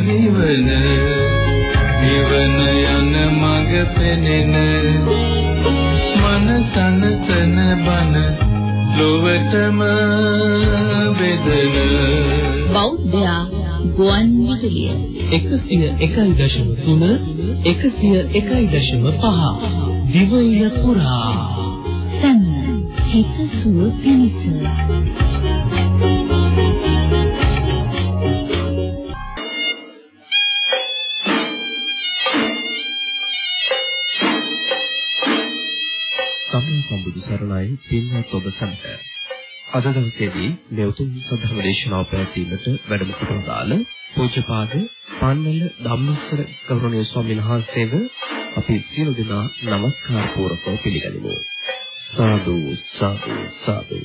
නිවන නිවන යන මඟ පෙනෙන. මන සනසන බන ලොවටම බෙදෙන. බෞද්ධයා ගුවන් විදුලිය. 101.3 101.5 දිවයින පුරා. සම්ම හිත සුව පිණිස අද දවසේදී මේ උතුම් සද්ධර්ම දේශනාව පැවැත්වීමට වැඩම කොට දාල පූජ්‍යපාද පන්නල ධම්මස්සර ගෞරවනීය ස්වාමීන් වහන්සේව අපි සියලු දෙනා নমස්කාර පූර්වකව පිළිගනිමු. සාදු සාදු සාදු.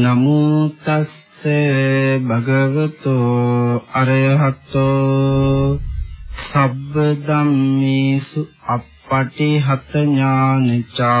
නමෝ තස්සේ භගවතෝ අරහතෝ. සබ්බ ධම්මේසු අප්පටිහත ඥානචාරස්සේ.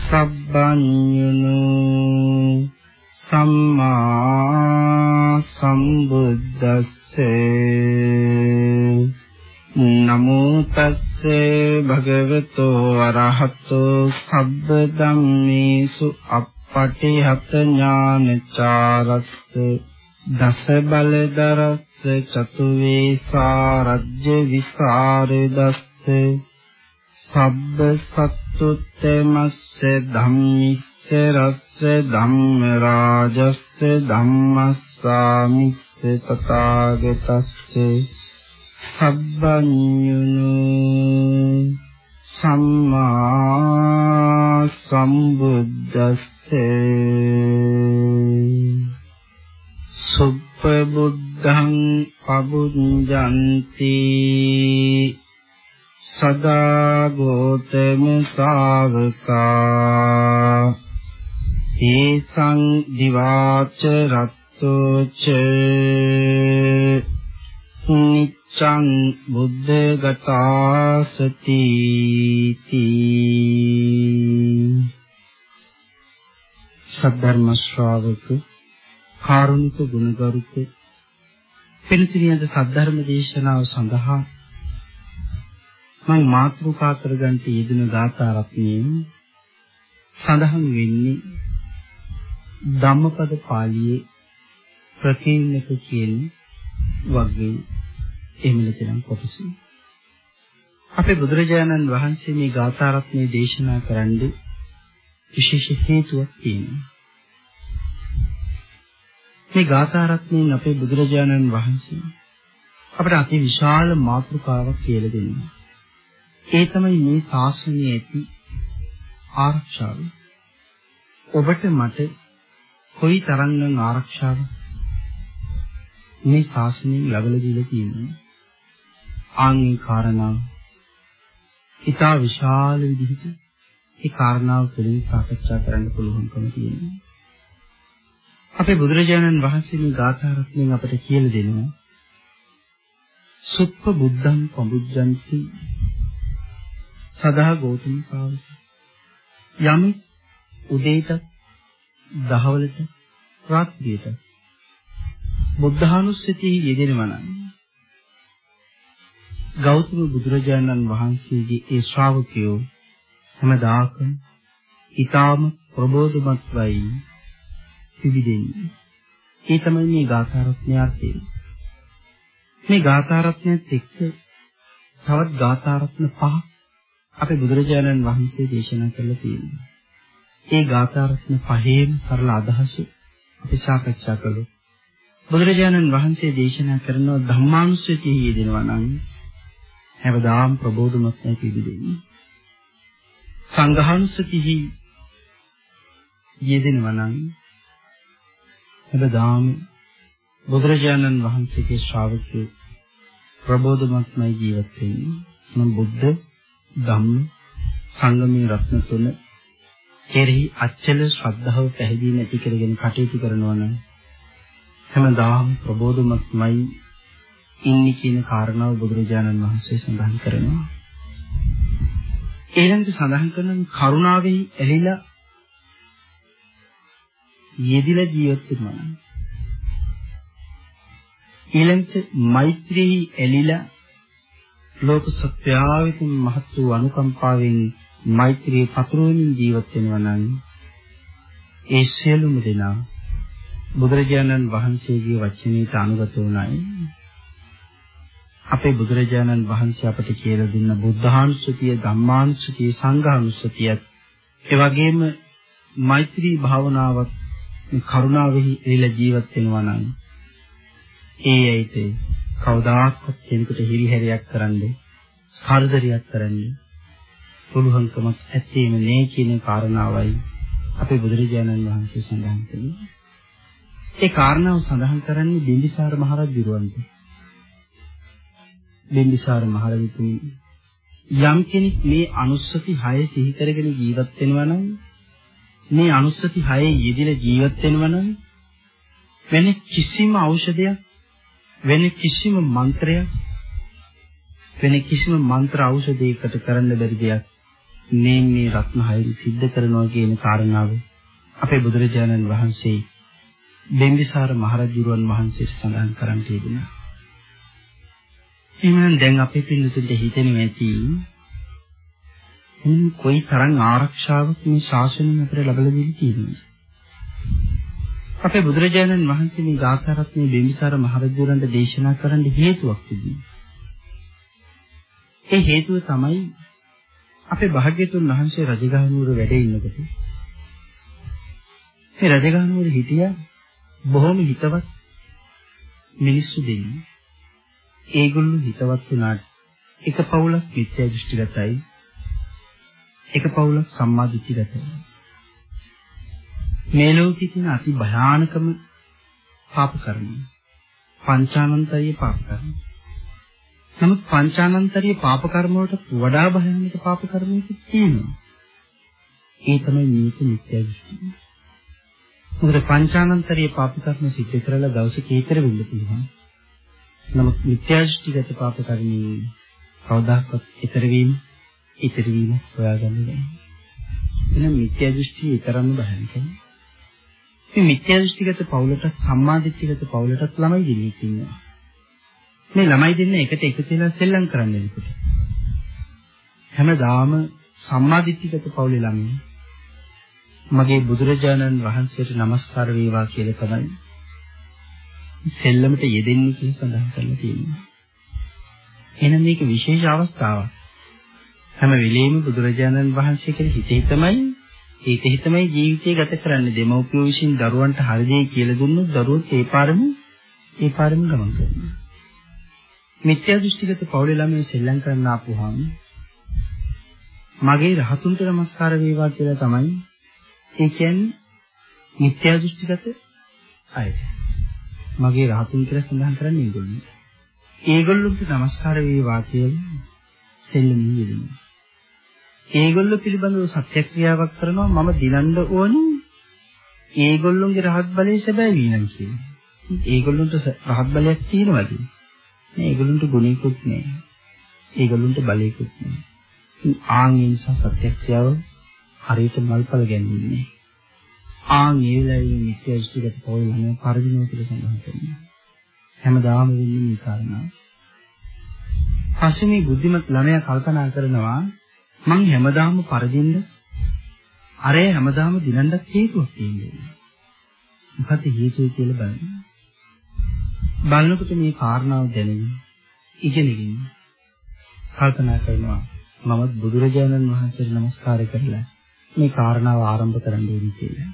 සබ්බඤුනෝ සම්මා සම්බුද්දස්සේ නමෝ තස්සේ භගවතෝ අරහතෝ සබ්බ ධම්මේසු අප්පටිහත ඥානචාරස්ස දස බල දරස්ස චතු වේසාරජ්‍ය විසරදස්ස සබ්බ සත්තුත්තමස්ස ධම්මිස්ස රස්ස ධම්ම රාජස්ස ධම්මස්සාමිස්ස තථාගතස්ස සබ්බඤුනෝ සම්මා සම්බුද්දස්සේ සුප්ප බුද්ධං පබුඤ්ජන්ති සදා ගෝතම ශාවකා ඒසං දිවාච රත්තෝච නිච්ඡං බුද්ධගතාසති සද්ධර්ම ශ්‍රාවක කාරුණික ගුණගරුක පිළිසිරියන්ද සද්ධර්ම දේශනාව සඳහා මම මාතෘකා කරගන්න යෙදුන ගාථා රත්නයෙන් සඳහන් වෙන්නේ ධම්මපද පාළියේ ප්‍රකීර්ණක කියන වගේ එහෙම නැතිනම් කොටස. අපේ බුදුරජාණන් වහන්සේ මේ ගාථා රත්නයේ දේශනා කරන්නේ විශේෂ හේතුවක් තියෙනවා. මේ ගාථා රත්නයෙන් අපේ බුදුරජාණන් වහන්සේ අපට අති විශාල මාතෘකාවක් කියලා දෙනවා. ඒ තමයි මේ ශාසනයේ ඇති ආරක්ෂාව. ඔබට මට කොයි තරම්නම් ආරක්ෂාව මේ ශාසනයෙන් ලැබලා දීලා තියෙනවා. ආන්ගේ කාරණා ඉතා විශාල විදිහට ඒ කාරණාව පිළිබඳව සාකච්ඡා කරන්න පුළුවන්කම තියෙනවා. අපේ බුදුරජාණන් වහන්සේ මේ ගාථා රත්නයෙන් අපට කියලා දෙනවා සුප්ප බුද්ධං පඹුජ්ජಂತಿ සදා ගෞතම ශාවක යම් උදේට දහවලට රාත්‍රියට බුද්ධානුස්සතිය යෙදෙනවා නම් ගෞතම බුදුරජාණන් වහන්සේගේ ඒ ශ්‍රාවකයෝ හැමදාකම ඊටාම ප්‍රබෝධමත් වයි පිවිදෙන්නේ. ඒ තමයි මේ ගාථාරත්නය අර්ථය. මේ ගාථාරත්නයත් එක්ක තවත් ගාථාරත්න පහ අපේ බුදුරජාණන් වහන්සේ දේශනා කරලා තියෙනවා. ඒ ගාථාරත්න පහේම සරල අදහස අපි සාකච්ඡා කළොත් බුදුරජාණන් වහන්සේ දේශනා කරන ධම්මානුස්සතිය යෙදෙනවා නම් හැමදාම ප්‍රබෝධමත් නැති පිළිදෙන්නේ. සංඝානුස්සතිහි යෙදෙනවා නම් හැමදාම බුදුරජාණන් වහන්සේගේ ශ්‍රාවකයෝ ප්‍රබෝධමත්මයි ජීවත් වෙන්නේ. මම බුද්ධ ධම්ම සංගමී රත්න තුන කෙරෙහි අච්චල ශ්‍රද්ධාව පැහැදිලි නැති කරගෙන කටයුතු කරනවා නම් හැමදාම ප්‍රබෝධමත්මයි ඉන්නේ කියන කාරණාව බුදුරජාණන් වහන්සේ සඳහන් කරනවා. ඊළඟට සඳහන් කරන කරුණාවෙහි ඇලිලා යෙදිලා ජීවත් වෙනවා. ඊළඟට මෛත්‍රියෙහි ඇලිලා ලෝක සත්‍යාවිත මහත් වූ අනුකම්පාවෙන් මෛත්‍රිය පතුරවමින් ජීවත් වෙනවා නම් ඒ සියලුම දෙනා බුදුරජාණන් වහන්සේගේ වචනයට අනුගත වුණායි. අපේ බුදුරජාණන් වහන්සේ අපට කියලා දුන්න බුද්ධානුස්සතිය ධම්මානුස්සතිය සංඝානුස්සතියත් ඒ වගේම මෛත්‍රී භාවනාවත් කරුණාවෙහි එළිලා ජීවත් වෙනවා නම් ඒ ඇයිට කවදාකවත් කෙනෙකුට හිරිහැරයක් කරන්නේ හර්ධරියක් කරන්නේ පුළුවන්කමක් ඇත්තේම නෑ කියන කාරණාවයි අපේ බුදුරජාණන් වහන්සේ සඳහන් කළේ. ඒ කාරණාව සඳහන් කරන්නේ බිම්බිසාර මහරජුරවන්ට. බිම්බිසාර මහරජතුමනි යම් කෙනෙක් මේ අනුස්සති 6 සිහි කරගෙන ජීවත් වෙනවා නම් මේ අනුස්සති 6 යෙදিলা ජීවත් වෙනවා නම් වෙන කිසිම ඖෂධයක් වෙන කිසිම මන්ත්‍රයක් වෙන කිසිම මන්ත්‍ර ඖෂධයකට කරන්න බැරි දෙයක් මේ මේ රත්න හයින් සිද්ධ කරනවා කියන කාරණාව අපේ බුදුරජාණන් වහන්සේ බිම්බිසාර මහරජුරුවන් වහන්සේට සඳහන් කරන් තිබුණා. එහෙනම් දැන් අපේ පිළිතුරට හිතෙන්නේ ඇති මොන කොයි තරම් ආරක්ෂාවක් මේ ශාසනයෙන් අපිට ලැබලා දෙන්නේ කියන්නේ. අපේ බුදුරජාණන් වහන්සේ මේ ගාථාරත්නයේ බිම්බිසාර මහරජුරන්ට දේශනා කරන්න හේතුවක් තිබුණා. ඒ හේතුව තමයි අපේ භාග්‍යතුන් වහන්සේ රජගහනුවර වැඩ ඉන්නකොට මේ රජගහනුවර හිටියා බොහොම හිතවත් මිනිස්සු දෙන්නේ. ඒගොල්ලෝ හිතවත් වුණාට එක පවුලක් මිත්‍යා දෘෂ්ටිගතයි එක පවුලක් සම්මා දිට්ඨිගතයි. මේ ලෝකේ තියෙන අති භයානකම පාප කර්ම පංචානන්තරීය පාප කර්ම. නමුත් පංචානන්තරීය පාප කර්ම වලට වඩා භයානක පාප කර්මයක් තියෙනවා. ඒ තමයි නියත මිත්‍යා දෘෂ්ටි. මොකද පංචානන්තරීය පාප කර්ම සිද්ධ කරලා දවසක ඊතර වෙන්න පුළුවන්. නමුත් මිත්‍යා දෘෂ්ටිගත පාප කර්මී කවදාකවත් ඊතර වීම ඊතර වීම හොයාගන්න බැහැ. එහෙනම් මිත්‍යා දෘෂ්ටිය ඊතරම්ම භයානකයි. මේ මිත්‍යා දෘෂ්ටිගත පවුලට සම්මාදිට්ඨිගත පවුලටත් ළමයි දෙන්නේ ඉන්නවා. මේ ළමයි දෙන්න එකට එකතු වෙලා සෙල්ලම් කරන්න එනකොට හැමදාම සම්මාදිට්ඨිගත පවුලේ ළමයි මගේ බුදුරජාණන් වහන්සේට নমස්කාර වේවා කියලා තමයි සෙල්ලමට යෙදෙන්නේ කියලා සඳහන් කරලා තියෙනවා. එහෙනම් මේක විශේෂ අවස්ථාවක්. හැම වෙලෙම බුදුරජාණන් වහන්සේ කෙරෙහි හිත හිතමයි ඒක හිතමයි ජීවිතය ගත කරන්නේ දෙමව්පියෝ විසින් දරුවන්ට හරියයි කියලා දුන්නොත් දරුවෝ ඒ පාරම ඒ පාරම ගමන් කරනවා. මිත්‍යා දෘෂ්ටිගත පෞලේ ළමයි සෙල්ලම් කරන්න ආපුවාම මගේ රහතුන්ට නමස්කාර වේවා කියලා තමයි ඒ කියන්නේ මිත්‍යා දෘෂ්ටිගත අය. මගේ රහතුන් කියලා සඳහන් කරන්නේ ඒගොල්ලෝ. ඒගොල්ලොන්ට නමස්කාර වේවා කියලා සෙල්ලම් නෙවෙයි. ඒගොල්ලෝ පිළිබඳව සත්‍යක්‍රියාවක් කරනවා මම දිනන්න ඕනේ ඒගොල්ලොන්ගේ රහත් බලයේ සැබෑ වීනම් කියන්නේ. ඒගොල්ලන්ට රහත් බලයක් තියෙනවද? නෑ ඒගොල්ලන්ට ගුණයකුත් නෑ. ඒගොල්ලන්ට බලයකුත් නෑ. ආන් ඒ නිසා සත්‍යක්‍රියාව හරියට මල්පල ගැනීමනේ. ආන් ඒ වෙලාවේ නිත්‍ය දෘෂ්ටිගත පොළොම පරිදිනව කියලා සඳහන් කරනවා. හැමදාම වෙන්නේ මේ කාරණා. පස්සේ මේ බුද්ධිමත් ළමයා කල්පනා කරනවා මං හැමදාම පරදින්න අරය හැමදාම දිනන්නත් හේතුවක් තියෙනවා. මොකද හේතුව කියලා බලන්න. බලනකොට මේ කාරණාව දැනෙන ඉගෙනගෙන කල්පනා කරනවා මමත් බුදුරජාණන් වහන්සේට নমස්කාර කරලා මේ කාරණාව ආරම්භ කරන්න ඕනේ කියලා.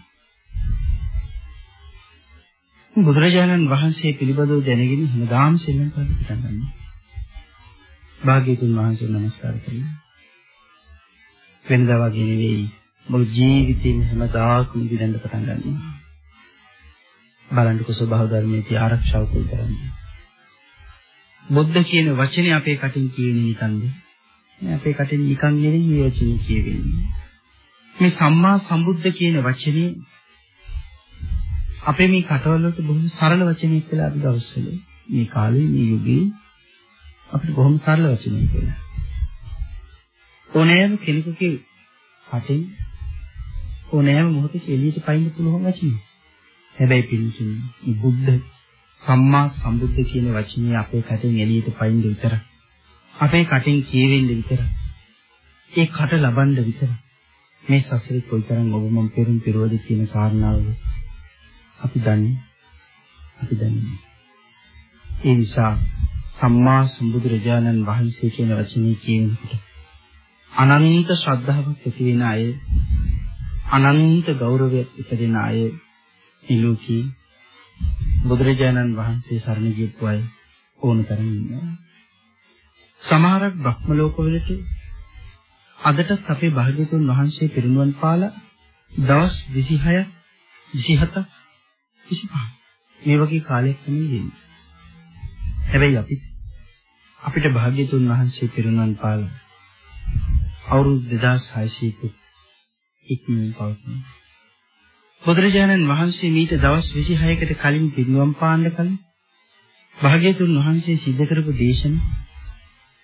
බුදුරජාණන් වහන්සේ පිළිබඳව දැනගෙන හැමදාම සෙල්ලම් කරලා පිටත් වෙනවා. භාග්‍යතුන් වහන්සේට নমස්කාර කරනවා. වෙනදා වගේ නෙවෙයි මුළු ජීවිතේම හැමදාකම දිනන්න පටන් ගන්නවා. බලන්නකො ස්වභාව ධර්මයේ ආරක්ෂාව කොයි තරම්ද. බුද්ධ කියන වචනේ අපේ කටින් කියන්නේ නිකන්ද? මේ අපේ කටින් නිකන් නෙවෙයි මේ වචනේ කියවෙන්නේ. මේ සම්මා සම්බුද්ධ කියන වචනේ අපේ මේ කටවල වලට බොහොම සරල වචනයක් කියලා අපි දවස්වල මේ කාලේ මේ යුගයේ අපිට බොහොම සරල වචනයක් කියලා. ඕනෑම කෙනෙකුගේ කටින් ඕනෑම මොහොතක එළියට පයින්න පුළුවන් වචනයක්. හැබැයි පිළිතුරු මේ බුද්ධ සම්මා සම්බුද්ධ කියන වචනේ අපේ කටින් එළියට පයින්න විතරයි. අපේ කටින් කියවෙන්න විතරයි. ඒ කට ලබන්න විතරයි. මේ සසරේ කොයිතරම් ඔබ මම පෙරම් පිරවද කියන කාරණාව අපි දන්නේ. අපි දන්නේ. ඒ නිසා සම්මා සම්බුදුරජාණන් වහන්සේ කියන වචනේ කියනකොට අනන්ත ශ්‍රද්ධාවක් ඇති වෙන අය අනන්ත ගෞරවයක් ඉපදෙන අය ඉලෝකී බුදුරජාණන් වහන්සේ සරණ ගියපු අය ඕනතරම් ඉන්නවා. සමහරක් බ්‍රහ්ම ලෝකවලට අදටත් අපේ භාග්‍යතුන් වහන්සේ පිරිනුවන් පාලා දවස් 26 27 25 මේ වගේ කාලයක් තමයි වෙන්නේ. හැබැයි අපි අපිට භාග්‍යතුන් වහන්සේ පිරිනුවන් පාලා අවුරුදු 2600ක ඉක්මනින් පවතින. බුදුරජාණන් වහන්සේ මීට දවස් 26කට කලින් පිරිනුවම් පාන්න කලින් භාග්‍යතුන් වහන්සේ සිද්ධ කරපු දේශන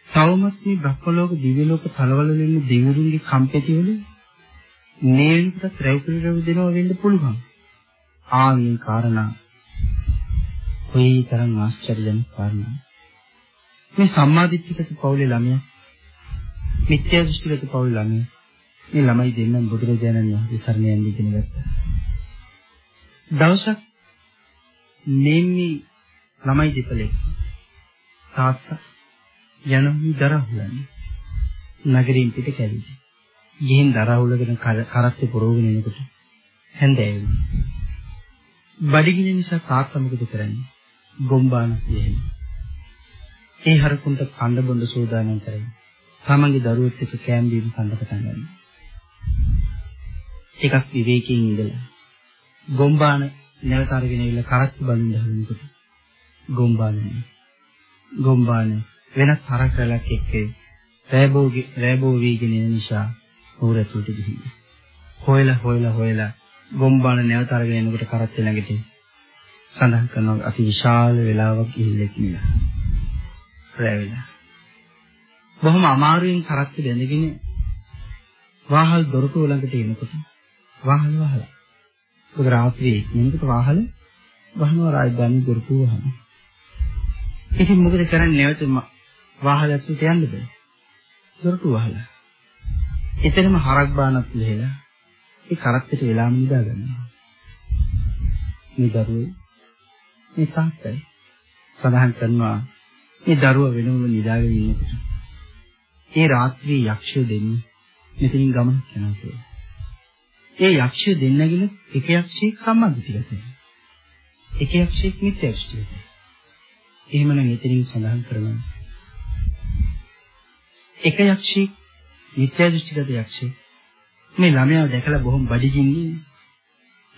තවමත් මේ බ්‍රහ්ම ලෝක දිව්‍ය ලෝක තලවල වෙන දෙවිවරුන්ගේ කම්පැති වල නේන්ට ත්‍රිපිරව දෙනවා වෙන්න පුළුවන්. ආ මේ කාරණා කොයි තරම් ආශ්චර්යජනක කාරණා. මේ සම්මාදිට්ඨික පවුලේ ළමයා මිත්‍යා දෘෂ්ටිගත පවුලේ ළමයා මේ ළමයි දෙන්නම් බුදුරජාණන් වහන්සේ සරණ යන්න ඉගෙන ගත්තා. දවසක් මේමි ළමයි දෙපළේ තාත්තා යනු දරහුලන්නේ. නගරින් පිට කැවිදි. ගිහින් දරහුලගෙන කරත්තේ පුරවගෙන එනකොට හැන්දෑවේ. බඩගිනි නිසා තාත්තා මොකද කරන්නේ? ගොම්බාන කියහෙන. ඒ හරකුන්ට කන්න බොන්න සූදානම් කරගෙන තමන්ගේ දරුවෙක් එක්ක කෑම බීම කන්න පටන් ගන්නවා. ටිකක් විවේකයෙන් ඉඳලා ගොම්බාන නැවත අරගෙන ඉවිල්ලා කරත්ත බඳින්න හදනකොට ගොම්බාන ගොම්බාන වෙනත් හරක් රැලක් එක්ක රෑබෝගේ රෑබෝ වීගෙන යන නිසා ඌරතුට ගිහින්. හොයලා හොයලා හොයලා ගොම්බාන නැවත අරගෙන එනකොට කරත්ත ළඟට සඳහන් කරනවා අති විශාල වෙලාවක් ගිහිල්ලා කියලා රැවිලා. බොහොම අමාරුවෙන් කරත්ත බැඳගෙන වාහල් දොරටුව ළඟට එනකොට වාහන වහලා. ඒක රාත්‍රියේ එනකොට වාහල වහනවා රාජධානි දොරටුව වහනවා. ඉතින් මොකද කරන්නේ නැවත වාහල ඇතුළට යන්න බෑ. දොරටුව වහලා. එතනම හරක් බානක් ලෙහෙලා ඒ කරත්තට වෙලාම නිදා ගන්නවා. මේ දරුවෝ මේ තාත්තයි සඳහන් කරනවා මේ දරුවා වෙනම නිදාගෙන ඉන්නකොට ඒ රාත්‍රියේ යක්ෂය දෙන්නේ මෙතනින් ගමනක් යනවා කියලා. ඒ යක්ෂය දෙන්නගෙන එක යක්ෂයෙක් සම්මාදිතගත එක යක්ෂයෙක් මිත්‍යාදෘෂ්ටිගත. එහෙමනම් එතනින් සඳහන් කරනවා. එක යක්ෂයෙක් මිත්‍යාදෘෂ්ටිගත යක්ෂයෙක් මේ ළමයාව දැකලා බොහොම බඩගින්නේ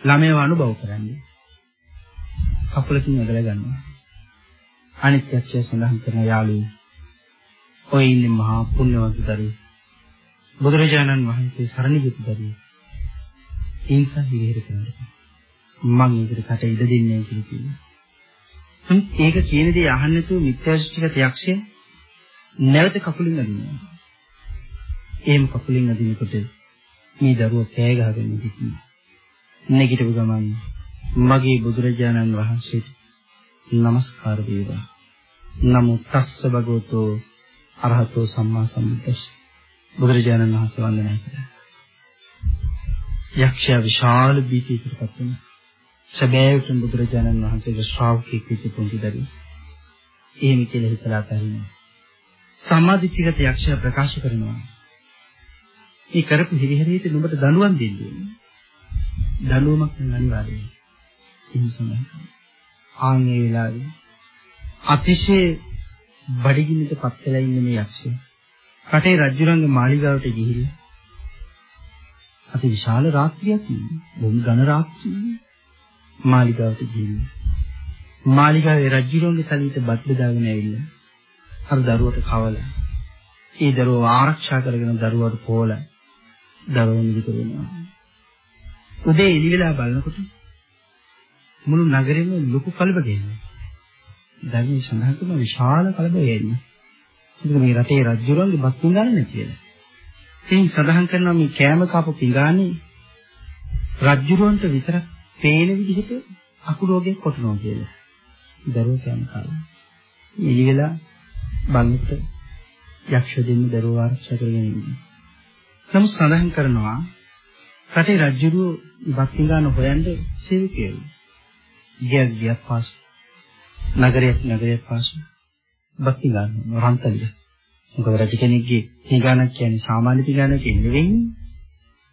ළමයාව අනුභව කරන්නේ. කකුලකින් ඇදලා ගන්නවා. අනිත් යක්ෂය සඳහන් කරන යාළුවෝ ඔය ඉන්නේ මහා පුණ්‍යවන්ත දරුවෝ බුදුරජාණන් වහන්සේ සරණ ගිය දරුවෝ. හිංසා විහෙර කරනවා. මම ඒකට කට ඉඩ දෙන්නේ නැහැ කියලා කිව්වා. ඒක කියන දේ අහන්න නැතුව මිත්‍යාදෘෂ්ටිගත යක්ෂය නැවත කකුලින් අදිනවා. එහෙම කකුලින් අදිනකොට මේ දරුවා කෑ ගහගෙන ඉඳිනවා. නැගිටපු ගමන් මගේ බුදුරජාණන් වහන්සේට নমස්කාර වේවා. නමෝ තස්ස භගවතෝ අරහතෝ සම්මා සම්බුද්දස්ස බුදුරජාණන් වහන්සේ වන්දනා කළා. යක්ෂයා විශාල බීතියකටපත් වුණා. සැබෑවටම බුදුරජාණන් වහන්සේගේ ශ්‍රාවකෙක් වෙච්ච පුංචි දරුවෙක්. එහෙම කියලා හිතලා අතහරිනවා. සම්මාදිට්ඨිගත යක්ෂයා ප්‍රකාශ කරනවා. මේ කරපු හිරිහැරියට නුඹට දඬුවම් දෙන්නේ. දඬුවමක් නම් අනිවාර්යයි. එහෙම සමහරවිට. ආන්ගේ වෙලාවේ අතිශය බඩගින්නට පත් වෙලා ඉන්න මේ යක්ෂයා රටේ රජුරන්ගේ මාලිගාවට ගිහිල්ලා අති විශාල රාත්‍රියක් නේ. බොහොම ඝන රාත්‍රියක්. මාලිගාවට ගිහිල්ලා මාලිගාවේ රජුරන්ගේ තලියට බත් බෙදාගෙන ඇවිල්ලා අර දරුවට කවලා ඒ දරුවව ආරක්ෂා කරගෙන දරුවට පෝලා දරුවව නිදි කරනවා. උදේ එළි වෙලා බලනකොට මුළු නගරෙම ලොකු කලබගෑනියක්. ධර්මයේ සඳහන් කරන විශාල කලබගෑනියක්. මොකද මේ රටේ රජුරන්ගේ බත් පිඟාන නැති කියලා. ඉතින් සඳහන් කරනවා මේ කෑම කප පිඟානේ රජුරවන්ට විතරක් පේන විදිහට අකුරු වගේ කොටනවා කියලා. දරුවෝ කෑම කාලා. එළි වෙලා බලනකොට යක්ෂ දෙන්න දරුවෝ ආරක්ෂා කරගෙන ඉන්නේ. නමුත් සඳහන් කරනවා රටේ රජුරු බත් පිඟාන හොයන්න සේවකයෝ. ගියක් ගියක් පාසු නගරයක් නගරයක් පාසු බත් පිඟාන රන්තලිය. මොකද රජ කෙනෙක්ගේ පිඟානක් කියන්නේ සාමාන්‍ය පිඟානක් නෙවෙයි.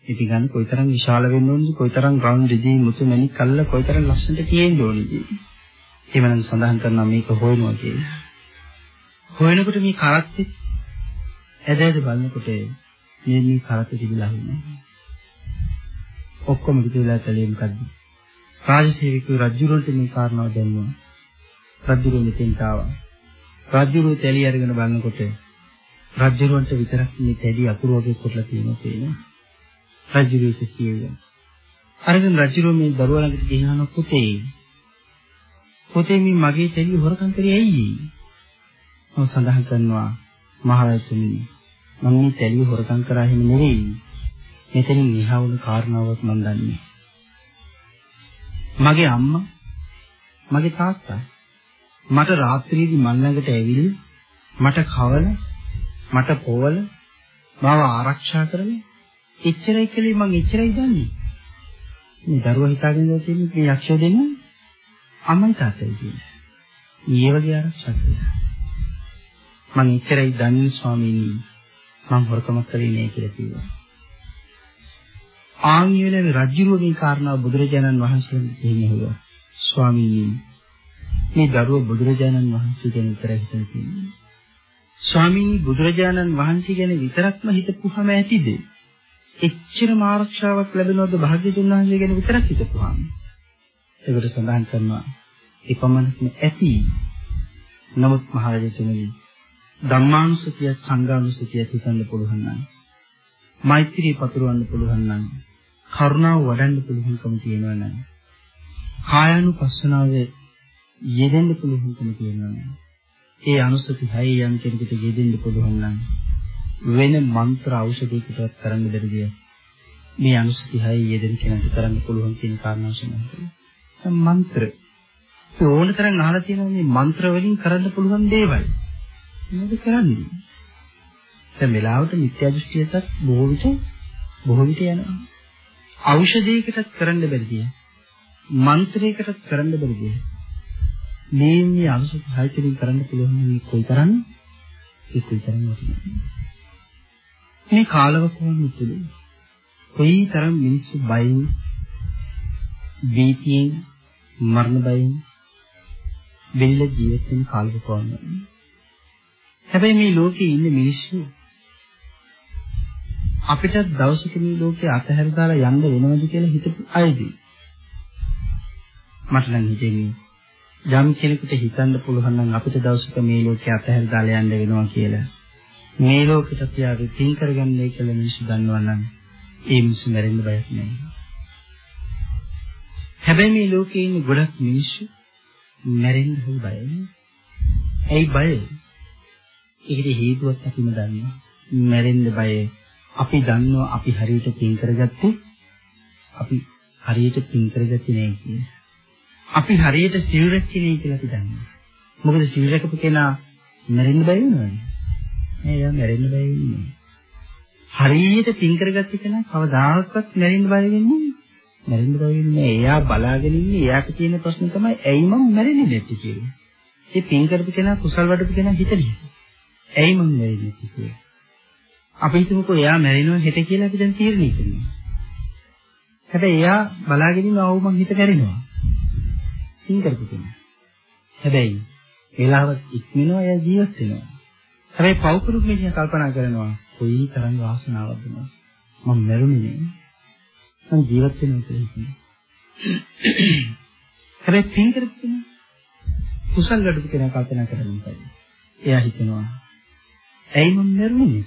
ඒ පිඟාන කොයිතරම් විශාල වෙන්න ඕනද කොයිතරම් රවුම් දෙදී මුතු මැණික් කල්ල කොයිතරම් ලස්සනට තියෙන්න ඕනද. එවනම් සඳහන් කරනවා මේක හොයනවා කියලා. හොයනකොට මේ කරත්තේ ඇද ඇද බලනකොට මේ මේ කරත්තේ තිබිලා ඉන්නේ. ඔක්කොම විදිහලා තලේ මොකද්ද? රාජසේවිකයෝ රජුරන්ට මේ කාරණාව දැන්නුවා. රජුරු මෙතෙන්ට ආවා. රජුරු තැලි අරගෙන බලනකොට රජුරන්ට විතරක් මේ තැලි අකුරු වගේ කොටලා තියෙනවා තේනවා. රජුරු ඒක කියුවා. අරගෙන රජුරු මේ දරුවා ළඟට ගිහින් පුතේ පුතේ මේ මගේ තැලි හොරකම් කරේ ඇයි? මම සඳහන් කරනවා මහරජතුමනි මම මේ තැලි හොරකම් කරා එහෙම නෙවෙයි. මෙතනින් එහා වුණු කාරණාවක් මම දන්නේ. මගේ අම්මා මගේ තාත්තා මට රාත්‍රියේදී මන් ළඟට ඇවිල්ලා මට කවල මට පොවල මාව ආරක්ෂා කරන්නේ එච්චරයි කලේ මං එච්චරයි දන්නේ. මේ දරුවා හිතාගෙන ඉඳලා මේ යක්ෂය දෙන්න අම්මයි තාත්තයි කියන්නේ. මේ වගේ ආරක්ෂා කරලා. මං එච්චරයි දන්නේ ස්වාමීනි මං හොරකමක් කරේ නෑ කියලා කිව්වා. ආන්‍යලේ රජුරුව මේ කාරණාව බුදුරජාණන් වහන්සේගෙන් දෙන්නේ ස්වාමීනි මේ දරුව බුදුරජාණන් වහන්සේ ගැන විතරයි හිතන තියෙන්නේ. ස්වාමීනි බුදුරජාණන් වහන්සේ ගැන විතරක්ම හිතපුවාම ඇතිද? එච්චරම ආරක්ෂාවක් ලැබෙනවද භාග්‍යතුන් වහන්සේ ගැන විතරක් හිතපුවාම? ඒකට සඳහන් කරනවා එපමණක්ම ඇති. නමුත් මහරජතුමනි ධම්මානුසතිය සංඝානුසතිය හිතන්න පුළුවන් නම් මෛත්‍රී පතුරවන්න පුළුවන් නම් කරුණාව වඩන්න පුළුවන්කම තියෙනවා නම් කායानुපස්සනාවේ යෙදෙන්න පුළුවන්කම තියෙනවා නම් ඒ අනුසති හය යම් කෙනෙකුට යෙදෙන්න පුළුවන් නම් වෙන මන්ත්‍ර ඖෂධයකටවත් කරන්න බැරිද මේ අනුසති හය යෙදෙන කෙනාට කරන්න පුළුවන් කියන කාරණාව සම්බන්ධයි මන්ත්‍ර. ඒ ඕන තරම් අහලා තියෙනවා මේ මන්ත්‍ර වලින් කරන්න පුළුවන් දේවල්. මොකද කරන්නේ? දැන් වෙලාවට මිත්‍යා දෘෂ්ටියටත් බොහෝ විට බොහෝ විට යනවා. ඖෂධයකටත් කරන්න බැරිද? මන්ත්‍රයකටත් කරන්න බැරිද? මේ මේ අනුසත හයතරින් කරන්න පුළුවන් මේ කොයිතරම් ඒ කොයිතරම් වටිනවද? මේ කාලවකෝන් තුළ කොයිතරම් මිනිස්සු බයින් බීතියෙන් මරණ බයින් බෙල්ල ජීවත් වෙන කාලවකෝන් හැබැයි මේ ලෝකේ ඉන්න මිනිස්සු අපිට දවසක මේ ලෝකේ අතහැර දාලා යන්න වෙනවද කියලා හිතපු අයද මට නම් හිතෙන්නේ යම් කෙනෙකුට හිතන්න පුළුවන් නම් අපිට දවසක මේ ලෝකේ අතහැර දාලා යන්න වෙනවා කියලා. මේ ලෝකෙට තියාගෙන තින් කරගන්නයි කියලා මිනිස්සු දන්නවා නම් ඒ මිනිස්සු මැරෙන්න බයක් නැහැ. හැබැයි මේ ලෝකේ ඉන්න ගොඩක් මිනිස්සු මැරෙන්න හොයි බයයි. ඇයි බය? ඒකට හේතුවක් අපිම දන්නවා. මැරෙන්න බය. අපි දන්නවා අපි හරියට තින් කරගත්තේ අපි හරියට තින් කරගත්තේ නැහැ කියලා. අපි හරියට සිල් රැක්කේ කියලා අපි දන්නවා. මොකද සිල් රැකපු කෙනා මැරෙන්න බය වෙනවනේ. නෑ යා මැරෙන්න බය වෙන්නේ. හරියට පින් කරගත්ත කෙනා කවදාකවත් මැරෙන්න බය වෙන්නේ මැරෙන්න බැවින්නේ එයා බලාගෙන ඉන්නේ එයාට තියෙන ප්‍රශ්නේ තමයි ඇයි මම මැරෙන්නේ නැති කියලා. ඒ පින් කරපු කෙනා කුසල් වඩපු කෙනා හිතන්නේ. ඇයි මම මැරෙන්නේ නැති කියලා. අපි හිතමුකෝ එයා මැරෙනවා හෙට කියලා අපි දැන් තීරණය කරනවා. හැබැයි එයා බලාගෙන ඉන්නවා ඔව් මං හිත කැරෙනවා. පින් කරපු කෙනා. හැබැයි වෙලාවත් ඉක්මනවා එයා ජීවත් වෙනවා. හැබැයි පෞකරුක් මිනිහා කල්පනා කරනවා කොයි තරම් වාසනාවක්ද මම මැරුණේ නේ. මම ජීවත් වෙනවා කියලා හිතනවා. හැබැයි පින් කරපු කෙනා කුසල් වැඩපු කෙනා කල්පනා කරන්නේ මොකද? එයා හිතනවා ඇයි මම මැරුණේ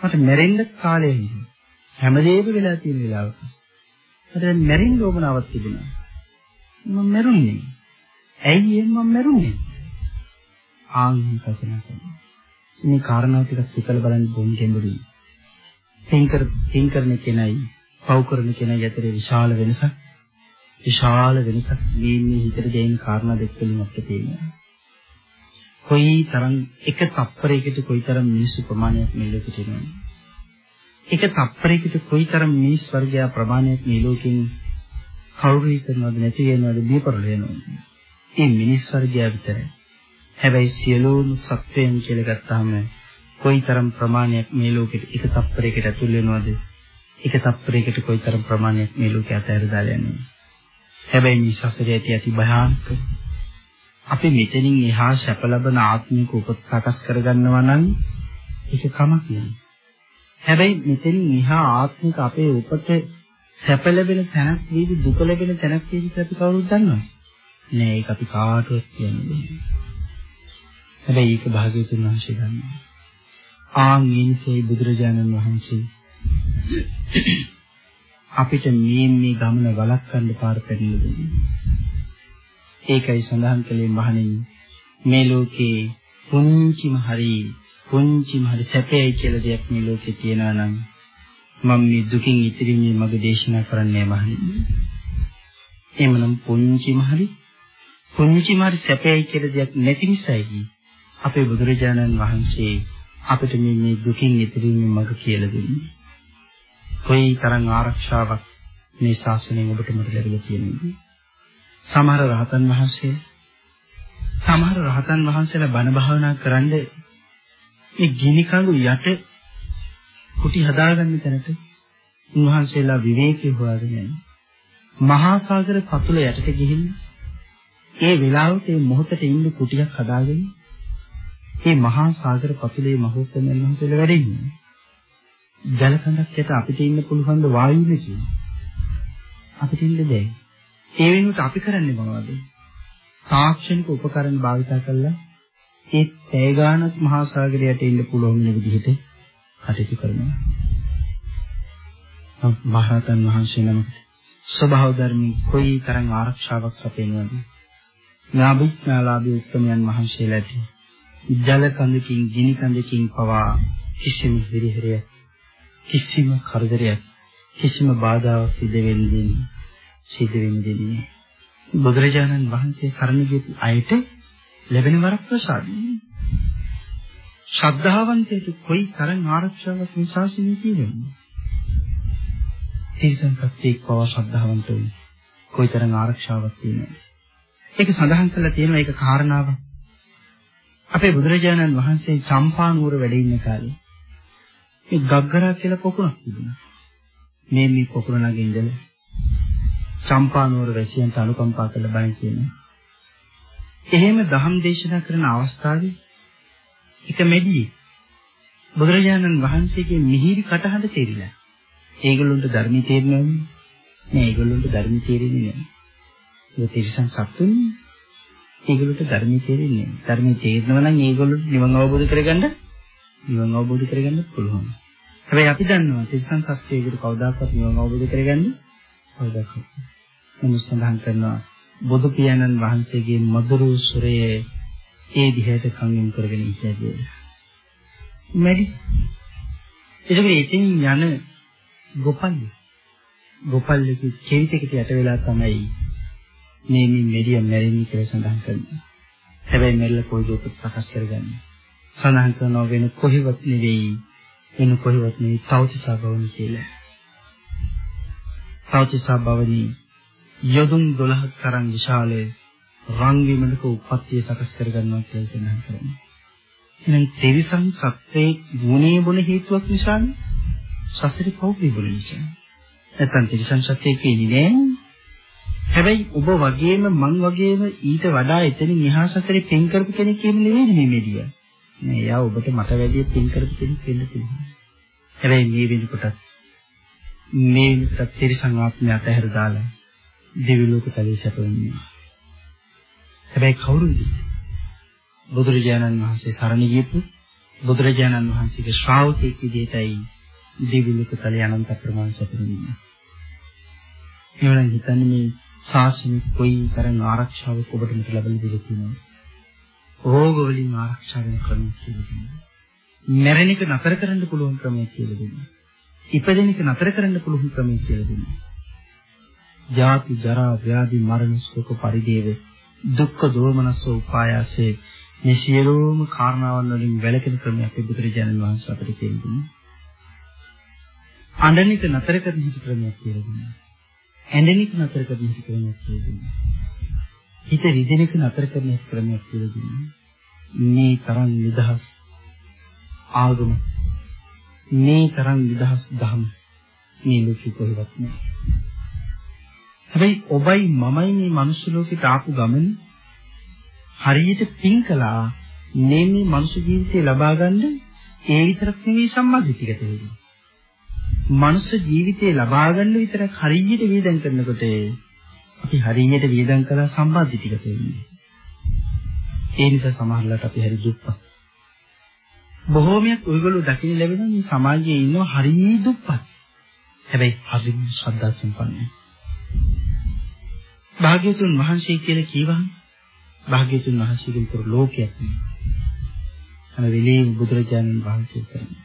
මට මැරෙන්න කාලය හිටියේ. හැමදේම වෙලා තියෙන වෙලාවක. මට දැන් මැරෙන්න ඕමනාවක් තිබුණා. මම මැරුණේ. ඇයි එහෙම මම මැරුණේ? ආන් කල්පනා කරනවා. මේ කාරණාව ටිකක් හිතලා බලන්න බොන් ගැඹුරුයි. පින්කර පින්කරන කෙනයි පව් කරන කෙනයි අතර විශාල වෙනසක් විශාල වෙනසක් මේ මේ හිතට දෙන කාරණා දෙක වලින් අපිට තියෙනවා. කොයි තරම් එක තප්පරයකට කොයි තරම් මිනිස්සු ප්‍රමාණයක් මේ ලෝකෙට එනවද? එක තප්පරයකට කොයි තරම් මිනිස් වර්ගය ප්‍රමාණයක් මේ ලෝකෙන් කවුරුයි කරනවද නැති වෙනවද දීපරල වෙනවද? ඒ මිනිස් වර්ගය විතරයි. හැබැයි සියලුම සත්වයන් කියලා ගත්තාම කොයිතරම් ප්‍රමාණයක් මේ ලෝකෙට එක තප්පරයකට ඇතුල් වෙනවද? එක තප්පරයකට කොයිතරම් ප්‍රමාණයක් මේ ලෝකේ අතහැර දාලා යනවද? හැබැයි මේ සසරේ ඇති ඇති භයානක අපි මෙතනින් එහා සැප ලබන ආත්මික උපත සකස් කරගන්නවා නම් ඒක කමක් නෙවෙයි. හැබැයි මෙතනින් එහා ආත්මික අපේ උපත සැප ලැබෙන තැනක් වේද දුක ලැබෙන තැනක් වේද අපි කවුරුත් දන්නවද? නෑ ඒක අපි කාටවත් කියන්නේ හැබැයි ඒක භාග්‍යවතුන් වහන්සේ දන්නවා. ආන් නිසයි බුදුරජාණන් වහන්සේ අපිට මේ මේ ගමන වළක්වන්න පාර පෙන්නලා දුන්නේ. ඒකයි සඳහන් කළේ මහණෙනි මේ ලෝකේ පුංචිම හරි පුංචිම හරි සැපයයි කියලා දෙයක් මේ ලෝකේ තියෙනවා නම් මම මේ දුකින් ඉතිරීමේ මඟ දේශනා කරන්නෑ මහණෙනි. එමනම් පුංචිම හරි පුංචිම හරි සැපයයි කියලා දෙයක් නැති නිසායි අපේ බුදුරජාණන් වහන්සේ අපිට මේ මේ දුකින් ඉතිරීමේ මඟ කියලා දුන්නේ. කොයි තරම් ආරක්ෂාවක් මේ ශාසනයෙන් ඔබට මට ලැබිලා තියෙනවද? සමහර රහතන් වහන්සේ සමහර රහතන් වහන්සේලා බණ භාවනා කරන්නේ මේ ගිනි කඳු යට කුටි හදාගන්න තැනට උන්වහන්සේලා විවේකී හොයාගෙන යනවා. මහා සාගර පතුල යටට ගිහින් ඒ වෙලාවට මේ මොහොතේ ඉන්න කුටියක් හදාගෙන මේ මහා සාගර පතුලේ මහෝත්තමයන් වහන්සේලා වැඩ ඉන්නේ. ජල කඳක් යට අපිට ඉන්න පුළුවන් ද වායුවේ කියන්නේ. අපිට ඉන්න බැහැ. ඒ වෙනුවට අපි කරන්නේ මොනවද? තාක්ෂණික උපකරණ භාවිත කරලා ඒ තේගානක් මහා සාගරයට ඉන්න පුළුවන් වෙන විදිහට කටයුතු කරනවා. මහරතන් වහන්සේ නමකට ස්වභාව ධර්මී කොයි තරම් ආරක්ෂාවක් සපයනවද? ඥාබිඥාලාභී උත්තමයන් වහන්සේලාට ජල කඳකින් ගිනි කඳකින් පවා කිසිම හිරිහැරයක් කිසිම කරදරයක් කිසිම බාධාවක් සිදු වෙන්නේ සිදු වෙන්නේ බුදුරජාණන් වහන්සේ සරණ ගිය අයට ලැබෙන වරප්‍රසාදය. ශ්‍රද්ධාවන්තයට කොයි තරම් ආරක්ෂාවක් මේ ශාසනය තියෙන්නේ. තිරසන් සත්‍යයක් පවා ශ්‍රද්ධාවන්ත වුණේ කොයි තරම් ආරක්ෂාවක් තියෙනවද? ඒක සඳහන් කරලා තියෙනවා ඒක කාරණාව. අපේ බුදුරජාණන් වහන්සේ චම්පා නුවර වැඩ ඉන්න කාලේ මේ ගග්ගරා කියලා පොකුණක් තිබුණා. මේ මේ පොකුණ ළඟ ඉඳලා චම්පානුවර වැසියන්ට අනුකම්පා කළ බණ කියනවා. එහෙම දහම් දේශනා කරන අවස්ථාවේ එක මෙඩියේ බුදුරජාණන් වහන්සේගේ මිහිරි කටහඬ තේරිලා. ඒගොල්ලොන්ට ධර්මී තේරෙන්නේ නෑ. ඒගොල්ලොන්ට ධර්මී තේරෙන්නේ නෑ. ඒ තිරසන් සත්තුන් ඒගොල්ලොන්ට ධර්මී තේරෙන්නේ නෑ. ධර්මී තේරෙනවා නම් ඒගොල්ලොන්ට නිවන් අවබෝධ කරගන්න නිවන් අවබෝධ කරගන්න පුළුවන්. හැබැයි අපි දන්නවා තිරසන් සත්‍යයකට කවදාකවත් නිවන් අවබෝධ කරගන්න කවදාකවත් නමුත් සඳහන් කරනවා බුදු පියාණන් වහන්සේගේ මధుර සුරයේ ඒ දිහයට කන් යොමු කරගෙන ඉන්නේ. මැඩි. ඒකේ ඉතින් යන ගොපල්ලි. ගොපල්ලිගේ කෙවිතකට යට වෙලා තමයි මේ මේ මෙඩිය මැරෙන්නේ කියලා සඳහන් කරන්නේ. හැබැයි මෙල්ල කොයි දුක සකස් කරගන්නේ. සඳහන් කරනවා වෙන කොහෙවත් නෙවෙයි වෙන කොහෙවත් නෙවෙයි තවතිසා බවනි කියලා. තවතිසා බවනි යොදුන් 12ක් තරම් විශාල රංගිමලක උප්පත්තිය සකස් කරගන්නවා කියලා සඳහන් කරනවා. එහෙනම් ත්‍රිවිසං සත්‍යේ ගුණේ බොන හේතුවක් නිසානේ සසරේ පෞද්ගලික බොන නිසා. නැත්නම් ත්‍රිවිසං සත්‍යේ කියන්නේ නෑ. හැබැයි ඔබ වගේම මං වගේම ඊට වඩා එතනින් එහා සසරේ පින් කරපු කෙනෙක් කියන්න නෙවෙයි මේ මෙදිය. නෑ යා ඔබට මට වැඩි පින් කරපු කෙනෙක් වෙන්න පුළුවන්. හැබැයි මේ වෙනකොටත් මේ වෙනකොටත් ත්‍රිසං ආත්මය අතහැර දාලා දිවි ලෝක තලයේ සැප වෙන්නේ. හැබැයි කවුරුද? බුදුරජාණන් වහන්සේ සරණ ගියපු බුදුරජාණන් වහන්සේගේ ශ්‍රාවකෙක් විදිහටයි දිවි ලෝක තලයේ අනන්ත ප්‍රමාණ සැප වෙන්නේ. එවනම් හිතන්නේ මේ ශාසනය කොයි තරම් ආරක්ෂාවක් ඔබට මෙතන ලැබෙලා දෙලා තියෙනවද? රෝග වලින් ආරක්ෂා වෙන ක්‍රමයක් කියලා දෙනවා. මැරෙන එක නතර කරන්න පුළුවන් ක්‍රමයක් කියලා දෙනවා. ඉපදෙන එක නතර කරන්න පුළුවන් ක්‍රමයක් කියලා දෙනවා. ජාති ජරා ව්‍යාධි මරණ ශෝක පරිදේව දුක්ඛ දෝමනස්ස උපායාසේ මේ සියලුම කාරණාවන් වලින් වැළකෙන ක්‍රමයක් බුදුරජාණන් වහන්සේ අපිට කියලා දුන්නා. අඬන එක නතර කරන හිත ක්‍රමයක් කියලා දුන්නා. ඇඬෙන එක නතර කරන හිත ක්‍රමයක් කියලා දුන්නා. හිත රිදෙන එක නතර කරන හිත ක්‍රමයක් කියලා දුන්නා. මේ තරම් නිදහස් ආගම මේ තරම් නිදහස් ධර්ම මේ ලෝකෙ කොහෙවත් නෑ. හැබැයි ඔබයි මමයි මේ මනුස්ස ලෝකෙට ආපු ගමන හරියට පින් කළා මේ මේ මනුස්ස ජීවිතය ලබා ගන්න ඒ විතරක් නෙවෙයි සම්මාදිටිගත වෙන්නේ. මනුස්ස ජීවිතය ලබා ගන්න විතරක් හරියට වේදම් කරනකොට අපි හරියට වේදම් කළා සම්මාදිටිගත වෙන්නේ. ඒ නිසා සමහරවිට අපි හරි දුක්පත්. බොහෝමයක් ඔයගොල්ලෝ දකින්න ලැබෙන මේ සමාජයේ ඉන්න හරිය දුක්පත්. හැබැයි හරිම ශ්‍රද්ධා සම්පන්නයි. භාග්‍යතුන් වහන්සේ කියලා කීවහම භාග්‍යතුන් වහන්සේගෙන් තොර ලෝකයක් නෙවෙයි. අන වෙලේම බුදුරජාණන් වහන්සේ කරන්නේ.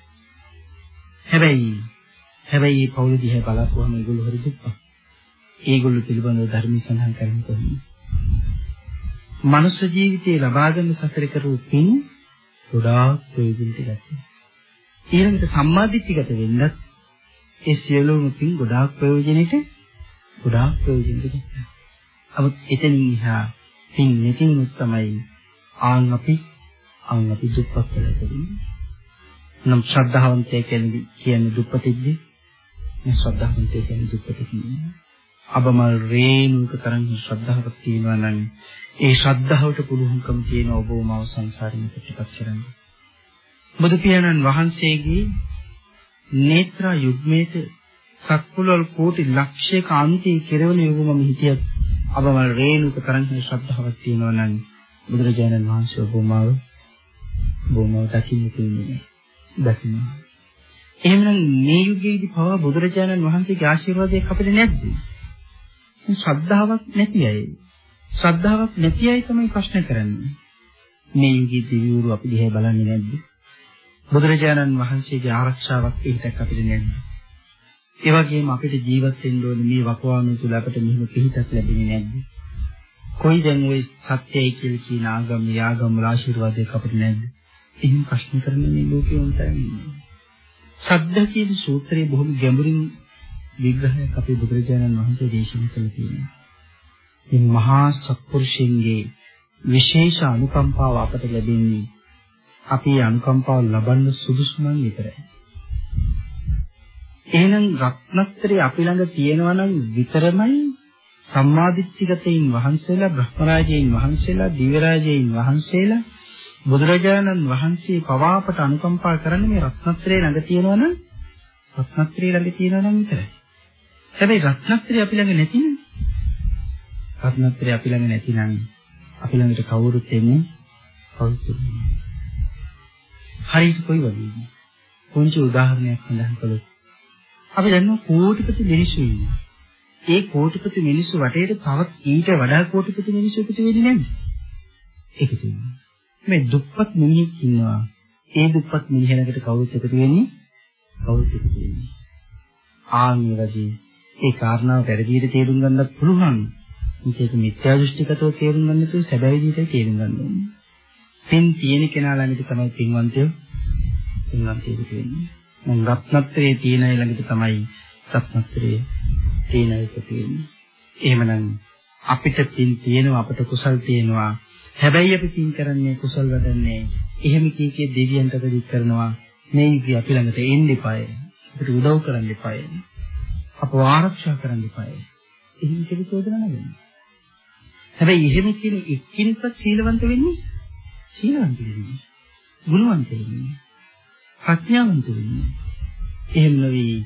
හැබැයි හැබැයි මේ පෞල දිහා බලපුවම ඒගොල්ලෝ හරි දුක්පත්. ඒගොල්ලෝ පිළිබඳව ධර්ම සඳහන් කරන්නේ කොහොමද? මනුෂ්‍ය ජීවිතේ ලබා ගන්න සසර කරපු පින් ගොඩාක් ප්‍රයෝජනට ගත්තා. ඊළඟට සම්මාදිට්ඨිගත වෙන්නත් ඒ සියලුම පින් ගොඩාක් ප්‍රයෝජනෙට ගොඩාක් ප්‍රයෝජනට ගත්තා. නමුත් එතනින් එහා පින් නැතිනුත් තමයි ආන් අපි ආන් අපි දුක්පත් වෙලා තියෙන්නේ. නම් ශ්‍රද්ධාවන්තය කියන්නේ කියන්නේ දුප්පතෙක්ද? මේ ශ්‍රද්ධාවන්තය කියන්නේ දුප්පතෙක් නෙවෙයි. අබමල් රේණුක තරම් ශ්‍රද්ධාවක් තියෙනවා නම් ඒ ශ්‍රද්ධාවට පුළුවන්කම තියෙන ඔබව මාව සංසාරයෙන් පිටපත් කරන්න. බුදු පියාණන් වහන්සේගේ නේත්‍රා යුග්මේත සක්කුලල් කෝටි ලක්ෂයක අන්තයේ කෙරවල යොගමම හිටියත් අබමල් රේණුක තරම් ශ්‍රද්ධාවක් තියෙනවා නම් බුදුරජාණන් වහන්සේ ඔබ මාව බොමව දකින්න තියෙන්නේ. දකින්න. එහෙමනම් මේ යුගයේදී පවා බුදුරජාණන් වහන්සේගේ ආශිර්වාදයක් අපිට නැද්ද? ශ්‍රද්ධාවක් නැති අය. ශ්‍රද්ධාවක් නැති අය තමයි ප්‍රශ්න කරන්නේ. මේ යුගයේ දිවිවරු අපි දිහා බලන්නේ නැද්ද? බුදුරජාණන් වහන්සේගේ ආරක්ෂාවක් ඒකට අපිට නැද්ද? ඒ වගේම අපිට ජීවත් වෙන්න ඕනේ මේ වකවානුව තුළ අපිට මෙහෙම පිහිටක් ලැබෙන්නේ නැද්ද? කොයි දැන් ওই සත්‍යයි කියලා කියන ආගම් යාගම් වල ආශිර්වාදයක් අපිට නැද්ද? එහෙම ප්‍රශ්න කරන මේ ලෝකේ උන්තරන් ඉන්නේ. සද්ද කියන සූත්‍රයේ බොහොම ගැඹුරින් විග්‍රහයක් අපේ බුදුරජාණන් වහන්සේ දේශනා කළා තියෙනවා. මේ මහා සත්පුරුෂයන්ගේ විශේෂ අනුකම්පාව අපට ලැබෙන්නේ අපි අනුකම්පාව ලබන්න සුදුසු නම් විතරයි. එහෙනම් රත්නත්‍රය අපි ළඟ තියෙනවා නම් විතරමයි සම්මාදිට්ඨිගතයින් වහන්සේලා බ්‍රහ්මරාජයන් වහන්සේලා දිව්‍යරාජයන් වහන්සේලා බුදුරජාණන් වහන්සේ පවාපට අනුකම්පා කරන්නේ මේ රත්නත්‍රය ළඟ තියෙනවා නම් රත්නත්‍රය ළඟ තියෙනවා නම් විතරයි. හැබැයි රත්නත්‍රය අපි ළඟ නැතිනම් රත්නත්‍රය අපි ළඟ නැතිනම් අපි ළඟට කවුරුත් එන්නේ කවුරුත් හරියට කොයි වගේද? පුංචි උදාහරණයක් සඳහන් කළොත් අපි දන්නවා කෝටිපති මිනිස්සු ඉන්නවා. ඒ කෝටිපති මිනිස්සු වටේට තවත් ඊට වඩා කෝටිපති මිනිස්සු එකතු වෙන්නේ නැද්ද? එකතු වෙනවා. මේ දුප්පත් මිනිහෙක් ඉන්නවා. ඒ දුප්පත් මිනිහලකට කවුරුත් එකතු වෙන්නේ? කවුරුත් එකතු වෙන්නේ. ආන්නේ වගේ ඒ කාරණාව පැහැදිලිට තේරුම් ගන්නත් පුළුවන්. මේක මිත්‍යා දෘෂ්ටිගතව තේරුම් ගන්න තු සැබෑ විදිහට තේරුම් ගන්න ඕනේ. පින් තියෙන කෙනා ළඟට තමයි පින්වන්තයෝ පින්වන්තයෙකු වෙන්නේ. මම රත්නත්‍රයේ තියෙන අය ළඟට තමයි රත්නත්‍රයේ තියෙන එක තියෙන්නේ. එහෙමනම් අපිට පින් තියෙනවා අපිට කුසල් තියෙනවා. හැබැයි අපි පින් කරන්නේ කුසල් වඩන්නේ. එහෙම කීකේ දෙවියන්ට දෙවිත් කරනවා. මේ ඉති අපි ළඟට එන්න එපාය. අපිට උදව් කරන්න එපාය. අපව ආරක්ෂා කරන්න එපාය. එහෙම කෙනෙක් චෝදනා නැගෙන්නේ. හැබැයි එහෙම කියන එක්කෙනෙක්වත් සීලවන්ත වෙන්නේ සීලවන්ත වෙන්නේ. ගුණවන්ත වෙන්නේ. ප්‍රඥාවන්ත වෙන්නේ. එහෙම නෙවෙයි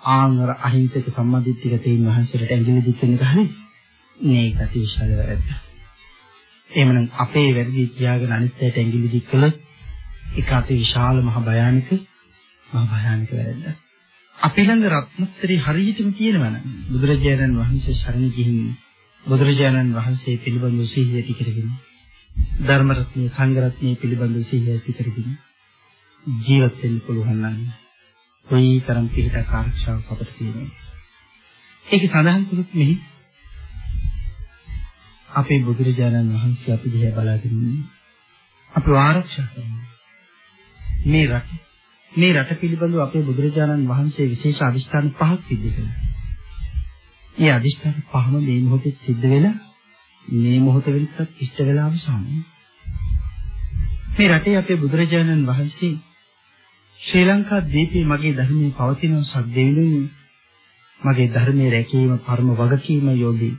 ආංගර අහිංසක සම්මාදිට්ඨික තේන් වහන්සේට ඇඟිලි දික් වෙන ගහනේ. මේක අතිවිශාල වැරද්ද. එහෙමනම් අපේ වැරදි කියාගෙන අනිත් අයට ඇඟිලි දික් කළොත් ඒක අතිවිශාල මහ භයානක මහ භයානක වැරද්දක්. අපේ ළඟ රත්නත්‍රි හරියටම තියෙනවා නම් බුදුරජාණන් වහන්සේ ශරණ ගිහින් බුදුරජාණන් වහන්සේ පිළිබඳව සිහිය ඇති කරගෙන ධර්ම රත්නයේ සංඝ රත්නයේ පිළිබඳව සිහිය ඇති කරගෙන ජීවත් වෙන්න පුළුවන් නම් කොයි තරම් පිටක ආරක්ෂාවක් අපට තියෙනවද ඒක සඳහන් කළොත් මෙහි අපේ බුදුරජාණන් වහන්සේ අපි දිහා බලාගෙන අපව ආරක්ෂා කරනවා මේ රට මේ රට පිළිබඳව අපේ බුදුරජාණන් වහන්සේ විශේෂ අදිෂ්ඨාන පහක් සිද්ධ කළා. මේ අදිෂ්ඨාන පහම මේ මොහොතේ සිද්ධ වෙලා මේ මොහොත වෙනකත් ඉෂ්ට වෙලා අවසానයි. මේ රටේ අපේ බුදුරජාණන් වහන්සේ ශ්‍රී ලංකා දීපේ මගේ ධර්මයේ පවතින සද්දෙවිඳුන් මගේ ධර්මයේ රැකීම පරම වගකීම යෝගී.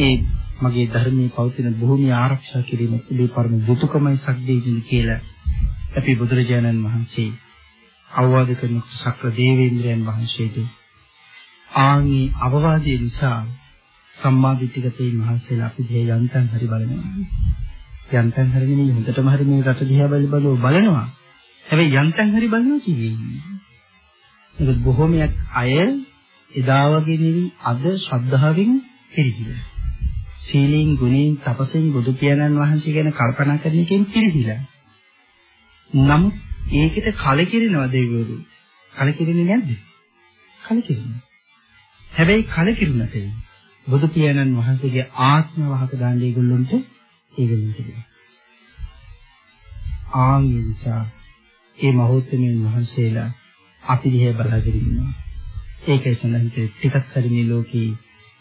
ඒ මගේ ධර්මයේ පවතින භූමිය ආරක්ෂා කිරීම සුබේ පරම යුතුයකමයි සද්දෙවිඳුන් කියලා අපි බුදුරජාණන් වහන්සේ අවවාද කරන සක්‍ර දේවේන්ද්‍රයන් වහන්සේට ආන්ගේ අවවාදයේ නිසා සම්මාදිට්ඨිගතේ මහන්සියලා අපි දිහා යන්තම් හරි බලනවා. යන්තම් හරි නෙමෙයි හොඳටම හරි මේ රට දිහා බලබලව බලනවා. හැබැයි යන්තම් හරි බලනවා කියන්නේ. ඒක බොහෝමයක් අය එදා වගේ නෙවෙයි අද ශ්‍රද්ධාවෙන් පිළිහිලා. සීලෙන් ගුණෙන් තපසෙන් බුදු පියාණන් වහන්සේ ගැන කල්පනා කරන එකෙන් පිළිහිලා. නමුත් ඒකට කලකිරෙනවා දෙවිවරු. කලකිරෙන්නේ නැද්ද? කලකිරෙනවා. හැබැයි කලකිරුණට බුදු පියාණන් වහන්සේගේ ආත්ම වහක දාන්න ඒගොල්ලන්ට ඒගොල්ලන්ට දෙනවා. ආන්ගේ නිසා ඒ මහෞත්මයන් වහන්සේලා අපි දිහා බලාගෙන ඉන්නවා. ඒකයි සඳහන් ටිකක් හරි මේ ලෝකේ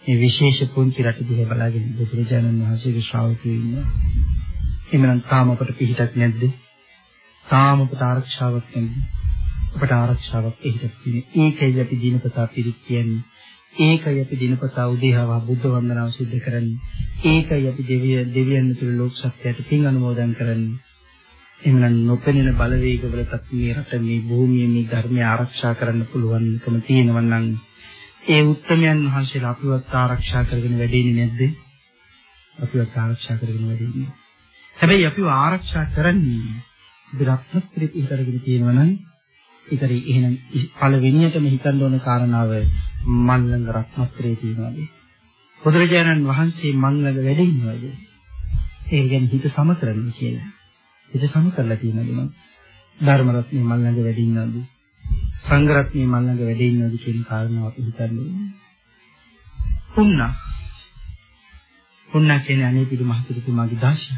මේ විශේෂ පුංචි රට දිහා බලාගෙන බුදුරජාණන් වහන්සේගේ ශ්‍රාවකයෝ ඉන්නවා. එමනම් තාම අපට පිහිටක් නැද්ද? තාම අපට ආරක්ෂාවක් නැහැ. අපට ආරක්ෂාවක් එහෙට තියෙන්නේ. ඒකයි අපි දිනපතා පිළිත් කියන්නේ. ඒකයි අපි දිනපතා උදේහව බුද්ධ වන්දනාව සිදු කරන්නේ. ඒකයි අපි දෙවිය දෙවියන් තුළ ලෝක සත්‍යයට පින් අනුමෝදන් කරන්නේ. එhmenan නොපෙනෙන බලවේගවලටත් මේ රට මේ භූමිය මේ ධර්මය ආරක්ෂා කරන්න පුළුවන්කම තියෙනවා නම් ඒ උත්තරමයන් වහන්සේලා අපිවත් ආරක්ෂා කරගෙන වැඩෙන්නේ නැද්ද? අපිවත් ආරක්ෂා කරගෙන වැඩෙන්නේ. හැබැයි අපිව ආරක්ෂා කරන්නේ රත්නත්‍රි පිටරගෙන තියෙනවා නම් ඒතරි එහෙනම් පළවෙනියටම හිතන්න ඕන කාරණාව මන් ළඟ රත්නත්‍රි තියෙනවාද බුදුරජාණන් වහන්සේ මන් ළඟ වැඩ ඉන්නවද ඒ කියන්නේ හිත සම කරන්න කියලා හිත සම කරලා තියෙනවද මම ධර්ම රත්නේ මන් ළඟ වැඩ ඉන්නවද සංඝ රත්නේ මන් ළඟ වැඩ ඉන්නවද කියන කාරණාව අපි හිතන්නේ. පුණ්ණා පුණ්ණා කියන්නේ අනේ පිටු මහසිතුමාගේ දාශය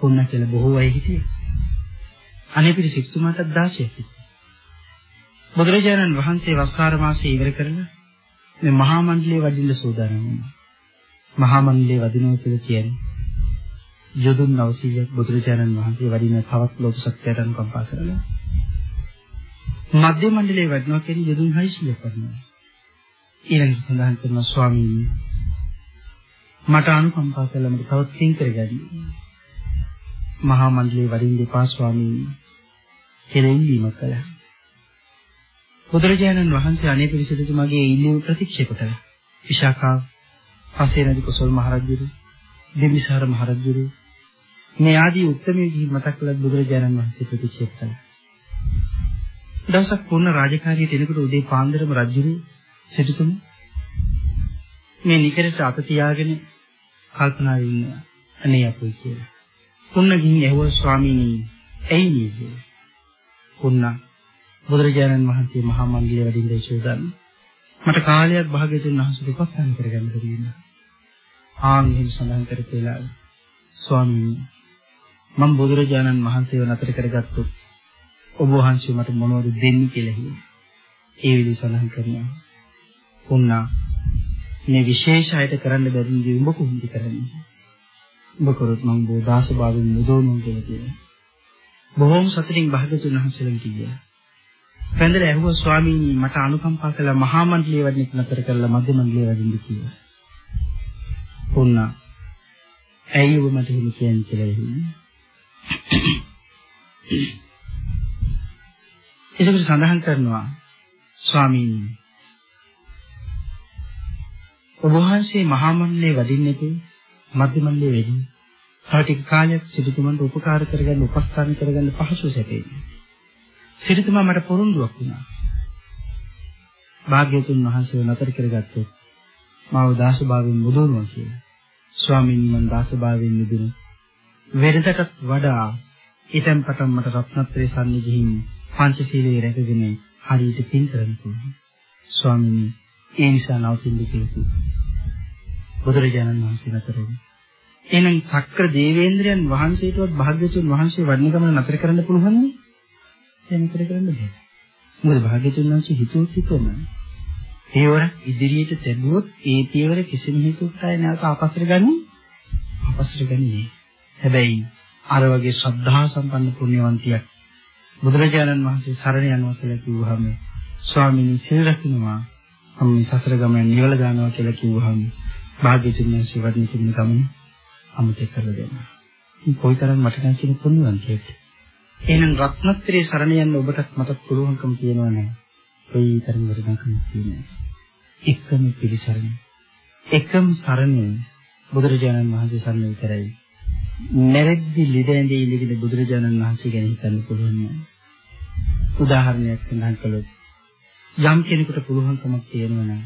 පුණ්ණා කියලා බොහෝ අය හිටියේ අනේ පිට සිටුමාටත් 16ක් හිටියා. බුදුරජාණන් වහන්සේ වස්සාර මාසයේ ඉවර කරලා මේ මහා මණ්ඩලයේ වඩින්න සූදානම් වුණා. මහා මණ්ඩලයේ වදිනවා කියලා කියන්නේ යොදුන් 900ක් බුදුරජාණන් වහන්සේ වඩින තවත් ලෝක සත්‍යයට අනුකම්පා කරලා මධ්‍ය මණ්ඩලයේ වඩිනවා කියන්නේ යොදුන් 600ක් වඩිනවා. ඊළඟට සඳහන් කරනවා ස්වාමීනි මට අනුකම්පා කළා මට තවත් පින් කරගන්න. මහා මණ්ඩලයේ වඩින්න එපා ස්වාමීනි කියලා ඉල්ලීමක් කළා. බුදුරජාණන් වහන්සේ අනේ පිළිසෙතුමාගේ ඉල්ලීම ප්‍රතික්ෂේප කළා. විශාඛා පසේනදි කුසල් මහරජුරු, බිම්බිසාර මහරජුරු මේ ආදී උත්තරමයේ ගිහින් මතක් කළත් බුදුරජාණන් වහන්සේ ප්‍රතික්ෂේප කළා. දවසක් පුන්න රාජකාරියට එනකොට උදේ පාන්දරම රජුරු සිටුතුම මේ නිකරට අත තියාගෙන කල්පනා වෙන්න අනේ අපුයි කියලා. පුන්න ගිහින් ඇහුවා ස්වාමීනි ඇයි මේ පුන්න බුදුරජාණන් වහන්සේ මහා මණ්ඩලයේ වැඩින්න සූදානම්. මට කාලයක් භාග්‍යතුන් වහන්සේට උපස්ථාන කරගන්න බැරිුණා. ආන් එහෙම සඳහන් කරපේලා ස්වාමීනි මම බුදුරජාණන් වහන්සේව නතර කරගත්තොත් ඔබ වහන්සේ මට මොනවද දෙන්නේ කියලා හිතුවා. ඒ විදි සඳහන් කරනවා. පුන්නා මේ විශේෂ අයට කරන්න බැරි දේ උඹ කොහොමද කරන්නේ? උඹ කරොත් මම බෝධාස භාවයෙන් මුදවනවා කියලා කියනවා. බොහොම සතුටින් භාගතුන් වහන්සේලන් කිව්වා. පැන්දලා ඇහුවා ස්වාමීනි මට අනුකම්පා කළා මහා මණ්ඩලයේ වඩනෙක් නතර කරලා මධ්‍ය මණ්ඩලයේ වඩින්න කිව්වා. පුන්නා ඇයි ඔබ මට එහෙම කියන්නේ කියලා එන්නේ? ඒකට සඳහන් කරනවා ස්වාමීනි ඔබ වහන්සේ මහා මණ්ඩලයේ වඩින්නේ මධ්‍ය මණ්ඩලයේ වෙදී තව ටික කාලයක් සිටුතුමන්ට උපකාර කරගන්න උපස්ථාන කරගන්න පහසු සැපේන්නේ. සිටුතුමා මට පොරොන්දුවක් වුණා. භාග්‍යතුන් වහන්සේ නතර කරගත්තොත් මාව දාසභාවයෙන් මුදවනවා කියලා. ස්වාමීන් වහන්සේ දාසභාවයෙන් මිදුණු වෙනදටත් වඩා ඊටම් පටන් මට රත්නත්‍රේ සම්නිධිහින් පංචශීලයේ රැකගෙන හරියට පින් කරන්න පුළුවන්. ස්වාමීනි ඒ නිසා නවතින්න කියලා බුදුරජාණන් වහන්සේ නතරුනේ. එහෙනම් සක්‍ර දේවේන්ද්‍රයන් වහන්සේටවත් භාග්‍යතුන් වහන්සේ වඩන ගමන නතර කරන්න පුළුවන් නේ? එහෙනම් නතර කරන්න බෑ. මොකද භාග්‍යතුන් වහන්සේ හිතුවත් හිතම පියවර ඉදිරියට තැබුවොත් ඒ පියවර කිසිම හේතුවක් ආය නැවත ආපස්සට ගන්නේ ආපස්සට ගන්නේ. හැබැයි අර වගේ ශ්‍රද්ධා සම්පන්න පුණ්‍යවන්තියක් බුදුරජාණන් වහන්සේ සරණ යනවා කියලා කිව්වහම ස්වාමීනි සිල් රකින්නවා මම සසර ගමන නිවල ගන්නවා කියලා කිව්වහම භාග්‍යතුන් වහන්සේ වඩන කින්න ගමන අමතක කරලා දෙනවා. මේ කොයිතරම් මට නම් කියන පුණ්‍යවන්තියෙක්ද? එහෙනම් රත්නත්‍රයේ සරණ යන්න ඔබටත් මටත් පුළුවන්කම තියෙනවා නේද? කොයිතරම් වරදකම් තියෙනවා. එකම පිළිසරණ. එකම සරණ බුදුරජාණන් වහන්සේ සරණ විතරයි. නැරෙද්දි ලිදැඳේ ඉඳගෙන බුදුරජාණන් වහන්සේ ගැන හිතන්න පුළුවන් නෑ. උදාහරණයක් සඳහන් කළොත් යම් කෙනෙකුට පුළුවන්කමක් තියෙනවා නම්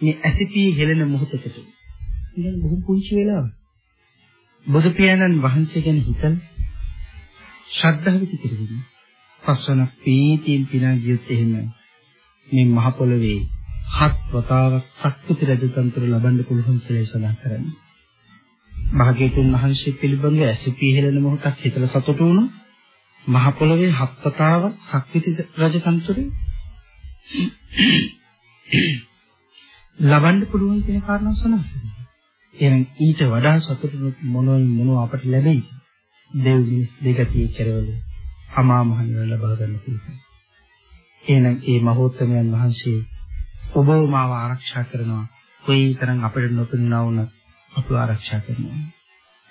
මේ ඇසිපී හෙළෙන මොහොතකට ඉතින් බොහොම පුංචි වෙලාවක් බුදු පියාණන් වහන්සේ ගැන හිතන ශ්‍රද්ධාව පිටිකිරෙන්නේ පස්වන පීතියෙන් පිනා ගියොත් එහෙම මේ මහ පොළවේ හත් වතාවක් ශක්ති රජතන්ත්‍ර ලබන්න පුළුවන් කියලා සඳහන් කරන්නේ. භාග්‍යතුන් වහන්සේ පිළිබඳව ඇසිපී හෙළන මොහොතක් හිතලා සතුටු වුණා. මහ පොළවේ හත් වතාවක් ශක්ති රජතන්ත්‍රේ ලබන්න පුළුවන් කියන කාරණාව සඳහන් කරනවා. එහෙනම් ඊට වඩා සතුටු මොනවයි මොනව අපට ලැබෙයි? දෙව් මිනිස් දෙකතිය කෙරවල අමා මහ නිවන ලබා ගන්න පුළුවන්. එහෙනම් ඒ මහෝත්තමයන් වහන්සේ ඔබ මාව ආරක්ෂා කරනවා. කොයිතරම් අපිට නොපෙනුනා වුණත් අපව ආරක්ෂා කරනවා.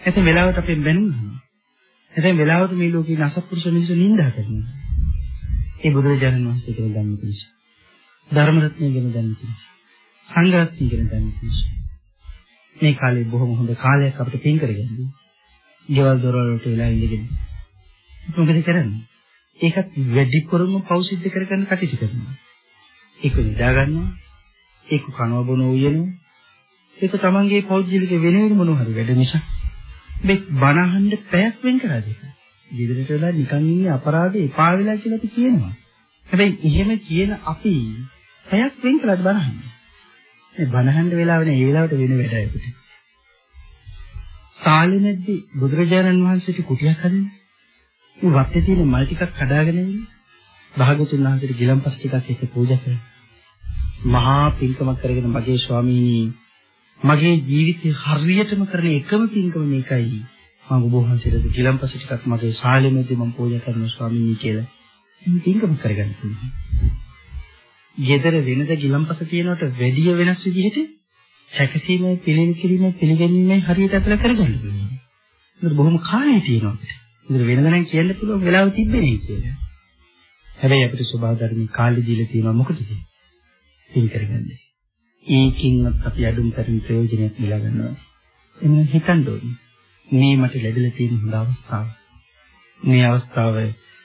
එතෙන් වෙලාවට අපි බැනුනහම එතෙන් වෙලාවට මේ ලෝකේ අසත්පුරුෂ මිනිස්සු නිඳා කරනවා. ඒ බුදුරජාණන් වහන්සේ කියන ධර්ම පිළිස. ධර්ම රත්නය ගැන දන්නේ පිළිස. සංඝ රත්නය ගැන දන්නේ පිළිස. මේ කාලේ බොහොම හොඳ කාලයක් අපිට පින් කරගන්න. ගෙවල් දොරවල් වලට වෙලා ඉඳගෙන. මොකද කරන්නේ? ඒකත් වැඩිපුරම පෞසිද්ධ කරගන්න කටයුතු කරනවා. ඒක නිදා ගන්නවා. ඒක කනව බොන උයනවා. ඒක තමන්ගේ පෞද්ගලික වෙනෙවෙන මොන හරි වැඩ නිසා. මේ බනහන්න පැයක් වෙන් කරාද ඒක? ගෙදරට වෙලා නිකන් ඉන්නේ අපරාධේ එපා වෙලා කියලා අපි කියනවා. හැබැයි එහෙම කියන අපි පැයක් වෙන් කළාද බනහන්න? මේ බනහන්න වෙලාව නේ ඒ වෙලාවට වෙන වැඩයකට. සාලිනද්දී බුදුරජාණන් වහන්සේට කුටියක් හදන්නේ. මේ වත්තේ තියෙන මල් ටිකක් කඩාගෙන ඉන්නේ. භාගතුන් වහන්සේට ගිලම්පස් ටිකක් එක පූජා කරා. මහා පින්කමක් කරගෙන මගේ ස්වාමීනි මගේ ජීවිතේ හරියටම කරන එකම පින්කම මේකයි. මම ඔබ වහන්සේට ගිලම්පස ටිකක් මගේ ශාලෙමෙදී මම පූජා කරන ස්වාමීනි කියලා. මම පින්කම කරගන්න පුළුවන්. ගෙදර වෙනද ගිලම්පස තියනවට වැඩිය වෙනස් විදිහට සැකසීමේ පිළිගැනීමේ පිළිගැනීමේ හරියට අතල කරගන්න පුළුවන්. ඒක බොහොම කාලය තියෙනවා අපිට. ඒක වෙනද නම් කියන්න පුළුවන් වෙලාව තිබ්බේ නේ කියලා. හැබැයි අපිට ස්වභාව ධර්මී කාලෙ දීලා තියෙනවා මොකටද? පින් කරගන්නේ. ඒකින්වත් අපි අඩුම් තරම් ප්‍රයෝජනයක් ලබා ගන්නවා. එන්න හිතන්න ඕනේ. මේ මට ලැබිලා තියෙන හොඳ අවස්ථාව. මේ අවස්ථාව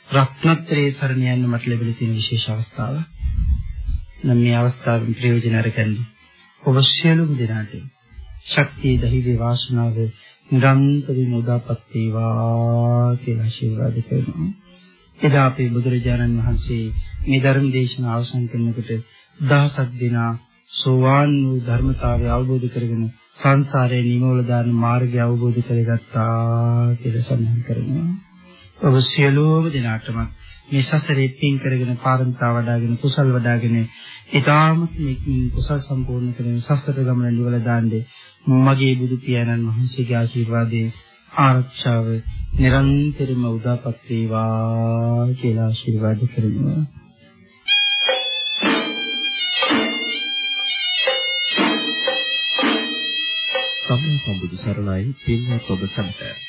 රත්නත්‍රයේ සරණ යන්න මට ලැබිලා තියෙන විශේෂ අවස්ථාවක්. නම් මේ අවස්ථාවෙන් ප්‍රයෝජන අරගන්න. ඔබ සියලුම දෙනාට ශක්තිය ධෛර්ය වාසනාව නිරන්තරයෙන් උදාපත් වේවා කියලා ආශිර්වාද කරනවා. එදා අපේ බුදුරජාණන් වහන්සේ මේ ධර්ම දේශනාව අවසන් කරනකොට දහසක් දෙනා සෝවාන් වූ ධර්මතාවය අවබෝධ කරගෙන සංසාරයේ නිමවල දාන මාර්ගය අවබෝධ කරගත්තා කියලා සඳහන් කරනවා. ඔබ සියලුම දිනාටම මේ සසරේ පින් කරගෙන පාරමිතා වඩාගෙන කුසල් වඩාගෙන ඊටාම මේ කුසල් සම්පූර්ණ කරගෙන සසර ගමන නිවල දාන්නේ මගේ බුදු පියාණන් වහන්සේගේ ආශිර්වාදයෙන් ආරක්ෂාව නිරන්තරම උදාපත් වේවා කියලා ආශිර්වාද කරනවා සම්මා සම්බුදු සරණයි පින්වත් ඔබ සැමට.